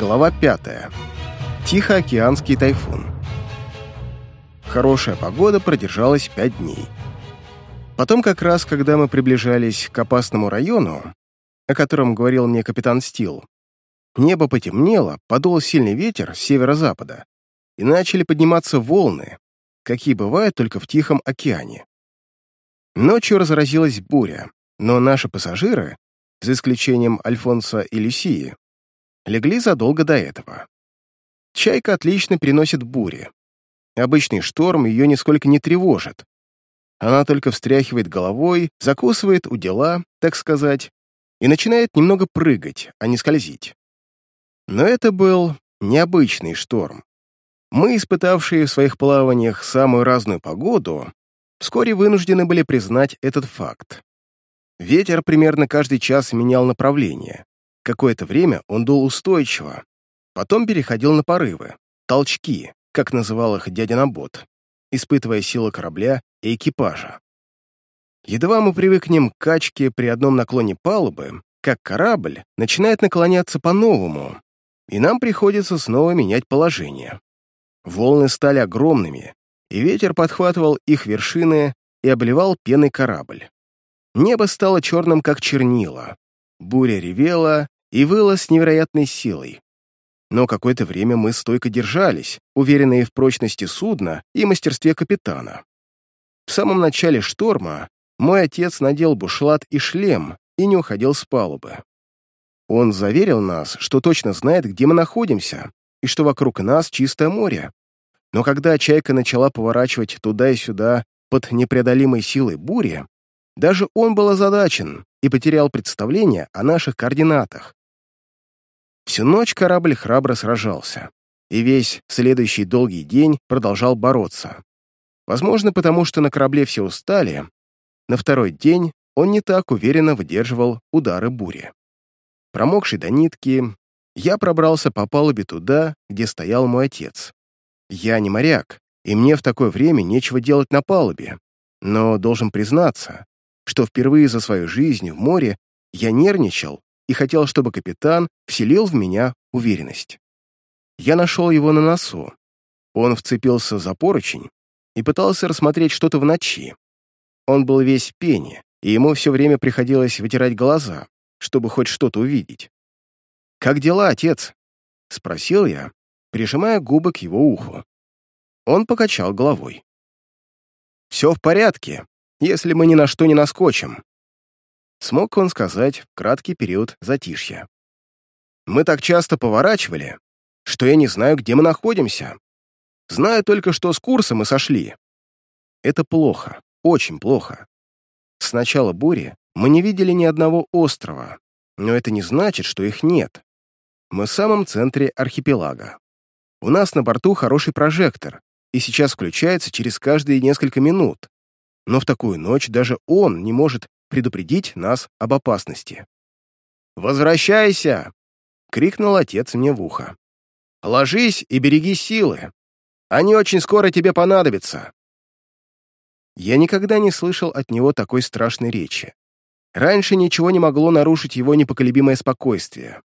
Глава 5. Тихоокеанский тайфун. Хорошая погода продержалась пять дней. Потом как раз, когда мы приближались к опасному району, о котором говорил мне капитан Стил, небо потемнело, подул сильный ветер с северо-запада, и начали подниматься волны, какие бывают только в Тихом океане. Ночью разразилась буря, но наши пассажиры, за исключением Альфонса и Люсии, легли задолго до этого. Чайка отлично переносит бури. Обычный шторм ее нисколько не тревожит. Она только встряхивает головой, закусывает у дела, так сказать, и начинает немного прыгать, а не скользить. Но это был необычный шторм. Мы, испытавшие в своих плаваниях самую разную погоду, вскоре вынуждены были признать этот факт. Ветер примерно каждый час менял направление. Какое-то время он дул устойчиво, потом переходил на порывы, толчки, как называл их дядя Набот, испытывая силы корабля и экипажа. Едва мы привыкнем к качке при одном наклоне палубы, как корабль начинает наклоняться по-новому, и нам приходится снова менять положение. Волны стали огромными, и ветер подхватывал их вершины и обливал пеной корабль. Небо стало черным, как чернила, Буря ревела и выла с невероятной силой. Но какое-то время мы стойко держались, уверенные в прочности судна и мастерстве капитана. В самом начале шторма мой отец надел бушлат и шлем и не уходил с палубы. Он заверил нас, что точно знает, где мы находимся, и что вокруг нас чистое море. Но когда чайка начала поворачивать туда и сюда под непреодолимой силой бури, даже он был озадачен и потерял представление о наших координатах. Всю ночь корабль храбро сражался, и весь следующий долгий день продолжал бороться. Возможно, потому что на корабле все устали, на второй день он не так уверенно выдерживал удары бури. Промокший до нитки, я пробрался по палубе туда, где стоял мой отец. Я не моряк, и мне в такое время нечего делать на палубе, но должен признаться, что впервые за свою жизнь в море я нервничал и хотел, чтобы капитан вселил в меня уверенность. Я нашел его на носу. Он вцепился за поручень и пытался рассмотреть что-то в ночи. Он был весь в пене, и ему все время приходилось вытирать глаза, чтобы хоть что-то увидеть. «Как дела, отец?» — спросил я, прижимая губы к его уху. Он покачал головой. «Все в порядке если мы ни на что не наскочим. Смог он сказать в краткий период затишья. Мы так часто поворачивали, что я не знаю, где мы находимся. Знаю только, что с курса мы сошли. Это плохо, очень плохо. С начала бури мы не видели ни одного острова, но это не значит, что их нет. Мы в самом центре архипелага. У нас на борту хороший прожектор, и сейчас включается через каждые несколько минут, но в такую ночь даже он не может предупредить нас об опасности. «Возвращайся!» — крикнул отец мне в ухо. «Ложись и береги силы. Они очень скоро тебе понадобятся». Я никогда не слышал от него такой страшной речи. Раньше ничего не могло нарушить его непоколебимое спокойствие.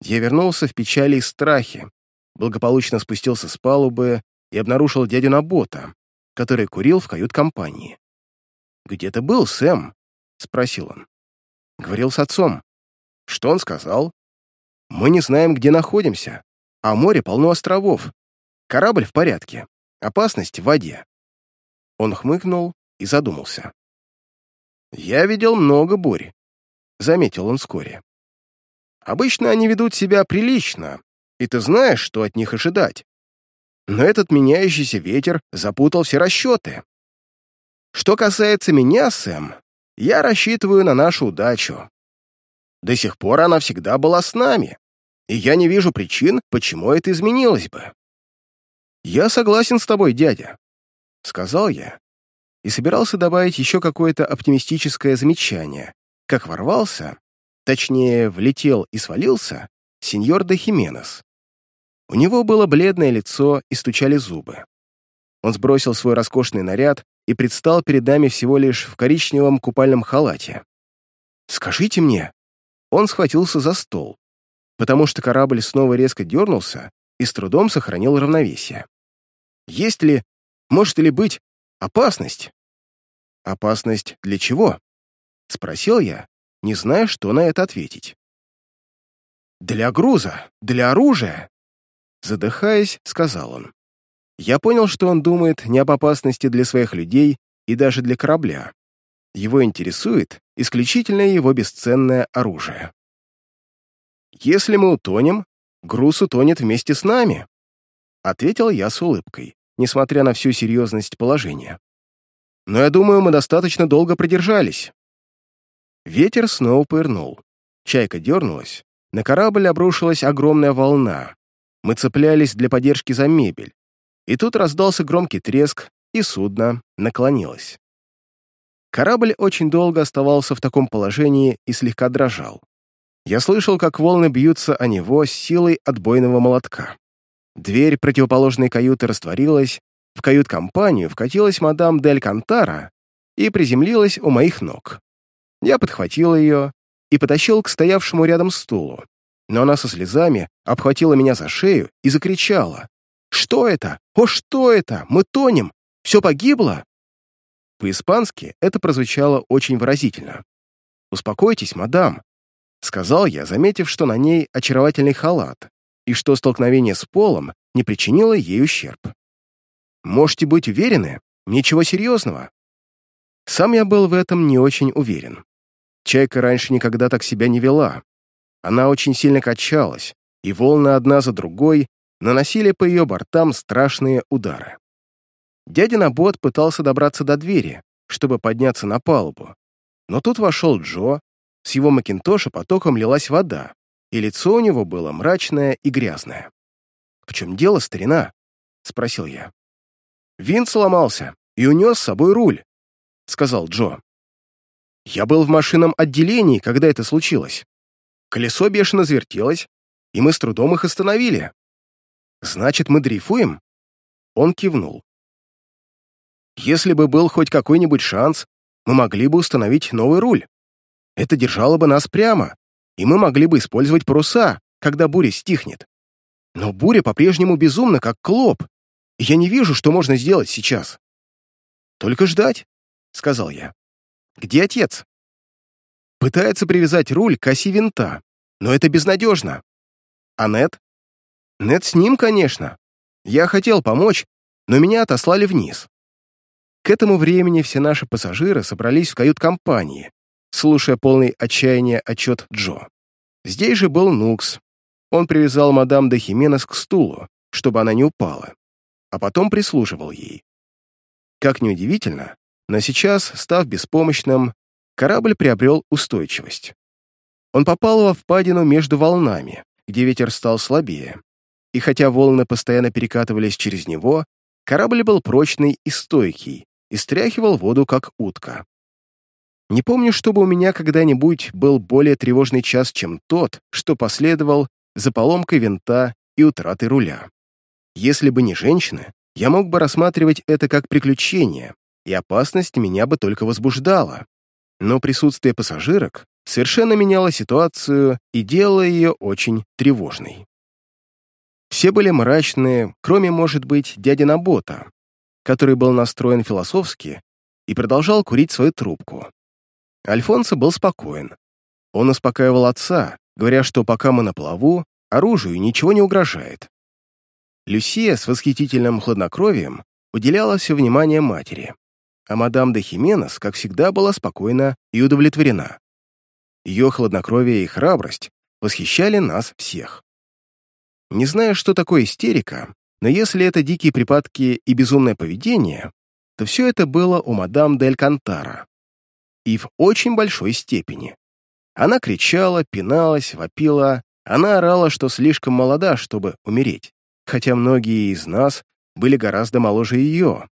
Я вернулся в печали и страхе, благополучно спустился с палубы и обнаружил дядю Набота, который курил в кают-компании. «Где ты был, Сэм?» — спросил он. Говорил с отцом. Что он сказал? «Мы не знаем, где находимся, а море полно островов. Корабль в порядке, опасность в воде». Он хмыкнул и задумался. «Я видел много бурь», — заметил он вскоре. «Обычно они ведут себя прилично, и ты знаешь, что от них ожидать но этот меняющийся ветер запутал все расчеты. Что касается меня, Сэм, я рассчитываю на нашу удачу. До сих пор она всегда была с нами, и я не вижу причин, почему это изменилось бы. «Я согласен с тобой, дядя», — сказал я, и собирался добавить еще какое-то оптимистическое замечание, как ворвался, точнее, влетел и свалился, сеньор де Хименес. У него было бледное лицо и стучали зубы. Он сбросил свой роскошный наряд и предстал перед нами всего лишь в коричневом купальном халате. «Скажите мне...» Он схватился за стол. потому что корабль снова резко дернулся и с трудом сохранил равновесие. Есть ли, может ли быть, опасность? Опасность для чего? Спросил я, не зная, что на это ответить. «Для груза, для оружия!» Задыхаясь, сказал он. Я понял, что он думает не об опасности для своих людей и даже для корабля. Его интересует исключительно его бесценное оружие. «Если мы утонем, груз утонет вместе с нами», ответил я с улыбкой, несмотря на всю серьезность положения. «Но я думаю, мы достаточно долго продержались». Ветер снова повернул. Чайка дернулась. На корабль обрушилась огромная волна. Мы цеплялись для поддержки за мебель. И тут раздался громкий треск, и судно наклонилось. Корабль очень долго оставался в таком положении и слегка дрожал. Я слышал, как волны бьются о него с силой отбойного молотка. Дверь противоположной каюты растворилась, в кают-компанию вкатилась мадам Дель Кантара и приземлилась у моих ног. Я подхватил ее и потащил к стоявшему рядом стулу, но она со слезами обхватила меня за шею и закричала. «Что это? О, что это? Мы тонем! Все погибло!» По-испански это прозвучало очень выразительно. «Успокойтесь, мадам», — сказал я, заметив, что на ней очаровательный халат и что столкновение с полом не причинило ей ущерб. «Можете быть уверены, ничего серьезного». Сам я был в этом не очень уверен. Чайка раньше никогда так себя не вела. Она очень сильно качалась, и волны одна за другой наносили по ее бортам страшные удары. Дядя Набот пытался добраться до двери, чтобы подняться на палубу. Но тут вошел Джо, с его макинтоша потоком лилась вода, и лицо у него было мрачное и грязное. «В чем дело, старина?» — спросил я. «Винт сломался и унес с собой руль», — сказал Джо. «Я был в машинном отделении, когда это случилось. Колесо бешено завертелось, и мы с трудом их остановили. Значит, мы дрейфуем?» Он кивнул. Если бы был хоть какой-нибудь шанс, мы могли бы установить новый руль. Это держало бы нас прямо, и мы могли бы использовать паруса, когда буря стихнет. Но буря по-прежнему безумна, как клоп, и я не вижу, что можно сделать сейчас. «Только ждать», — сказал я. «Где отец?» Пытается привязать руль к оси винта, но это безнадежно. А Нет? Нет с ним, конечно. Я хотел помочь, но меня отослали вниз. К этому времени все наши пассажиры собрались в кают-компании, слушая полный отчаяния отчет Джо. Здесь же был Нукс. Он привязал мадам де к стулу, чтобы она не упала, а потом прислуживал ей. Как неудивительно, но сейчас, став беспомощным, корабль приобрел устойчивость. Он попал во впадину между волнами, где ветер стал слабее, и хотя волны постоянно перекатывались через него, корабль был прочный и стойкий, и стряхивал воду, как утка. Не помню, чтобы у меня когда-нибудь был более тревожный час, чем тот, что последовал за поломкой винта и утратой руля. Если бы не женщины, я мог бы рассматривать это как приключение, и опасность меня бы только возбуждала. Но присутствие пассажирок совершенно меняло ситуацию и делало ее очень тревожной. Все были мрачные, кроме, может быть, дяди Набота, который был настроен философски и продолжал курить свою трубку. Альфонсо был спокоен. Он успокаивал отца, говоря, что пока мы на плаву, оружию ничего не угрожает. Люсия с восхитительным хладнокровием уделяла все внимание матери, а мадам де Хименес, как всегда, была спокойна и удовлетворена. Ее хладнокровие и храбрость восхищали нас всех. Не зная, что такое истерика, но если это дикие припадки и безумное поведение, то все это было у мадам Дель Кантара. И в очень большой степени. Она кричала, пиналась, вопила, она орала, что слишком молода, чтобы умереть, хотя многие из нас были гораздо моложе ее.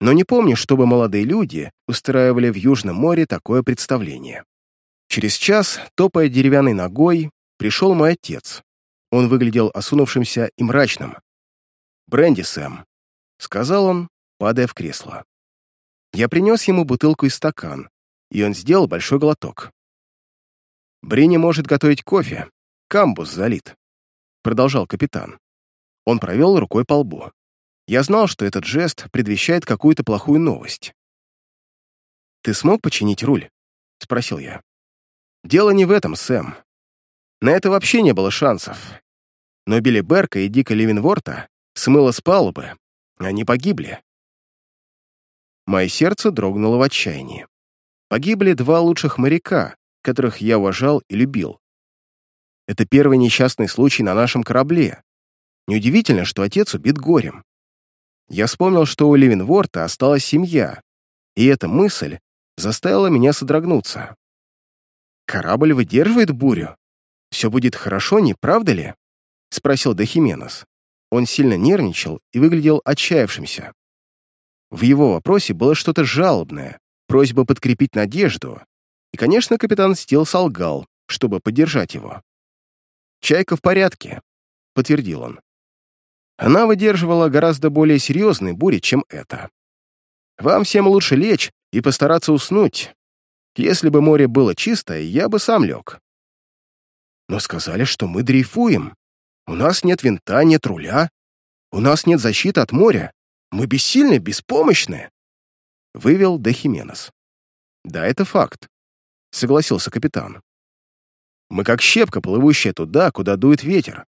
Но не помню, чтобы молодые люди устраивали в Южном море такое представление. Через час, топая деревянной ногой, пришел мой отец. Он выглядел осунувшимся и мрачным. «Бренди, Сэм», — сказал он, падая в кресло. Я принес ему бутылку и стакан, и он сделал большой глоток. «Бринни может готовить кофе. камбус залит», — продолжал капитан. Он провел рукой по лбу. Я знал, что этот жест предвещает какую-то плохую новость. «Ты смог починить руль?» — спросил я. «Дело не в этом, Сэм. На это вообще не было шансов. Но Билли Берка и Дика Ливенворта смыло с палубы. Они погибли. Мое сердце дрогнуло в отчаянии. Погибли два лучших моряка, которых я уважал и любил. Это первый несчастный случай на нашем корабле. Неудивительно, что отец убит горем. Я вспомнил, что у Ливенворта осталась семья, и эта мысль заставила меня содрогнуться. «Корабль выдерживает бурю? Все будет хорошо, не правда ли?» — спросил Дохименос. Он сильно нервничал и выглядел отчаявшимся. В его вопросе было что-то жалобное, просьба подкрепить надежду, и, конечно, капитан Стил солгал, чтобы поддержать его. «Чайка в порядке», — подтвердил он. Она выдерживала гораздо более серьезные бури, чем это. Вам всем лучше лечь и постараться уснуть. Если бы море было чистое, я бы сам лег. Но сказали, что мы дрейфуем. У нас нет винта, нет руля. У нас нет защиты от моря. Мы бессильны, беспомощны. Вывел Дехименес. Да, это факт, согласился капитан. Мы как щепка, плывущая туда, куда дует ветер.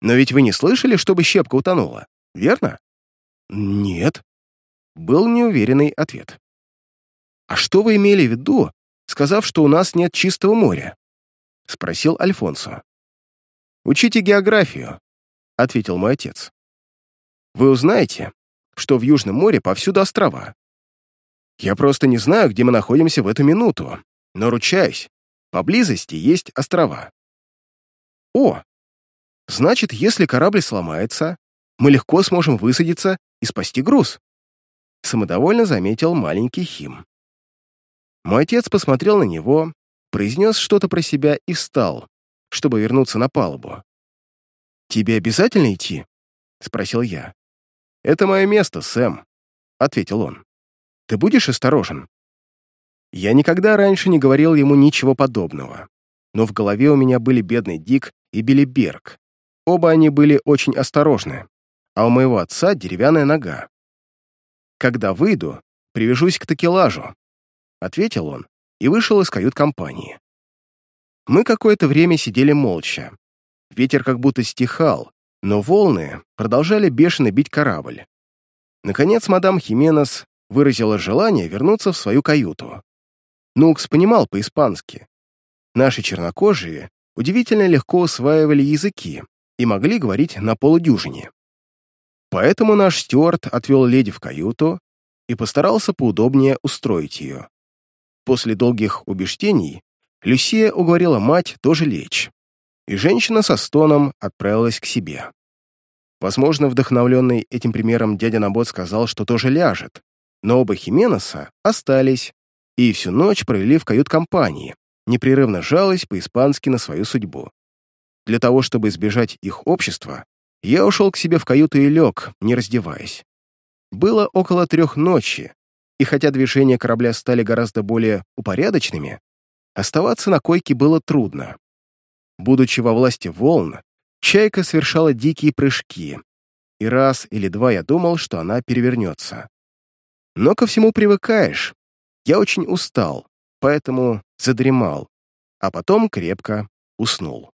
Но ведь вы не слышали, чтобы щепка утонула, верно? Нет. Был неуверенный ответ. А что вы имели в виду, сказав, что у нас нет чистого моря? Спросил Альфонсо. «Учите географию», — ответил мой отец. «Вы узнаете, что в Южном море повсюду острова. Я просто не знаю, где мы находимся в эту минуту, но ручаюсь, поблизости есть острова. О, значит, если корабль сломается, мы легко сможем высадиться и спасти груз», — самодовольно заметил маленький Хим. Мой отец посмотрел на него, произнес что-то про себя и встал, чтобы вернуться на палубу. «Тебе обязательно идти?» — спросил я. «Это мое место, Сэм», — ответил он. «Ты будешь осторожен?» Я никогда раньше не говорил ему ничего подобного, но в голове у меня были бедный Дик и Билли Берг. Оба они были очень осторожны, а у моего отца деревянная нога. «Когда выйду, привяжусь к такелажу», — ответил он и вышел из кают-компании. Мы какое-то время сидели молча. Ветер как будто стихал, но волны продолжали бешено бить корабль. Наконец мадам Хименес выразила желание вернуться в свою каюту. Нукс понимал по-испански. Наши чернокожие удивительно легко усваивали языки и могли говорить на полудюжине. Поэтому наш стюарт отвел леди в каюту и постарался поудобнее устроить ее. После долгих убеждений Люсия уговорила мать тоже лечь, и женщина со стоном отправилась к себе. Возможно, вдохновленный этим примером дядя Набот сказал, что тоже ляжет, но оба Хименеса остались и всю ночь провели в кают-компании, непрерывно жалась по-испански на свою судьбу. Для того, чтобы избежать их общества, я ушел к себе в каюту и лег, не раздеваясь. Было около трех ночи, и хотя движения корабля стали гораздо более упорядоченными, Оставаться на койке было трудно. Будучи во власти волн, чайка совершала дикие прыжки, и раз или два я думал, что она перевернется. Но ко всему привыкаешь. Я очень устал, поэтому задремал, а потом крепко уснул.